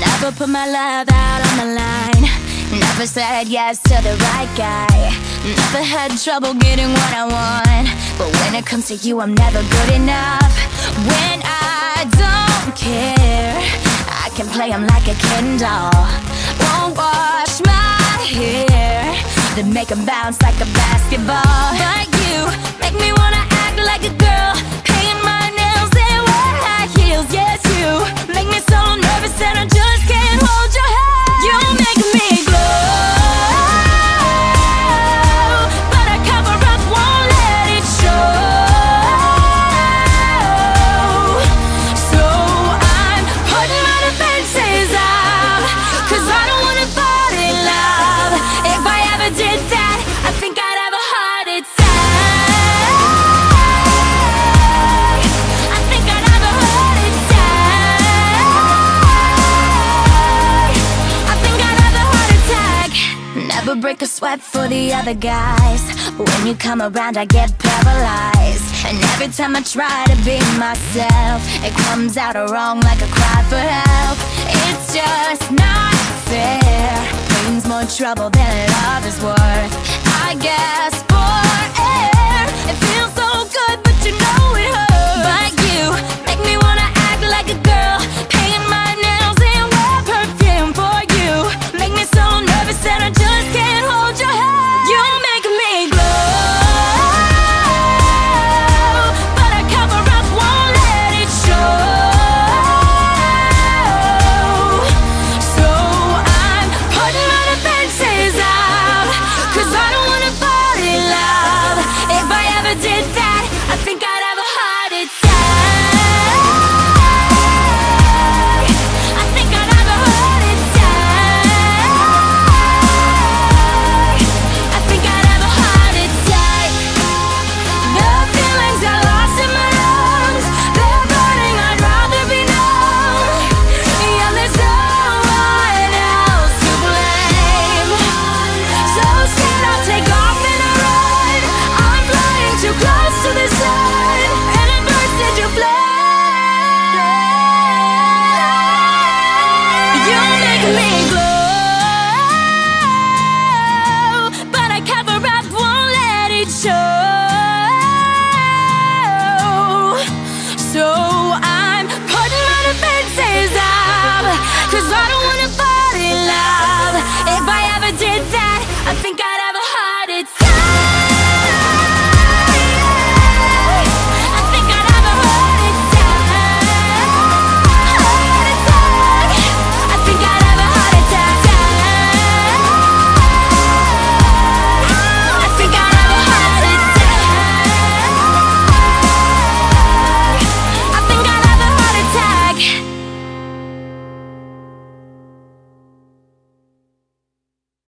Never put my love out on the line. Never said yes to the right guy. Never had trouble getting what I want. But when it comes to you, I'm never good enough. When I don't care I can play him like a Ken doll. Won't and make them bounce like a basketball. Like you, make me wanna act like a girl. break a sweat for the other guys. But when you come around I get paralyzed. And every time I try to be myself It comes out wrong like a cry for help. It's just not fair. Pain's more trouble than love is worth. never did that. I think.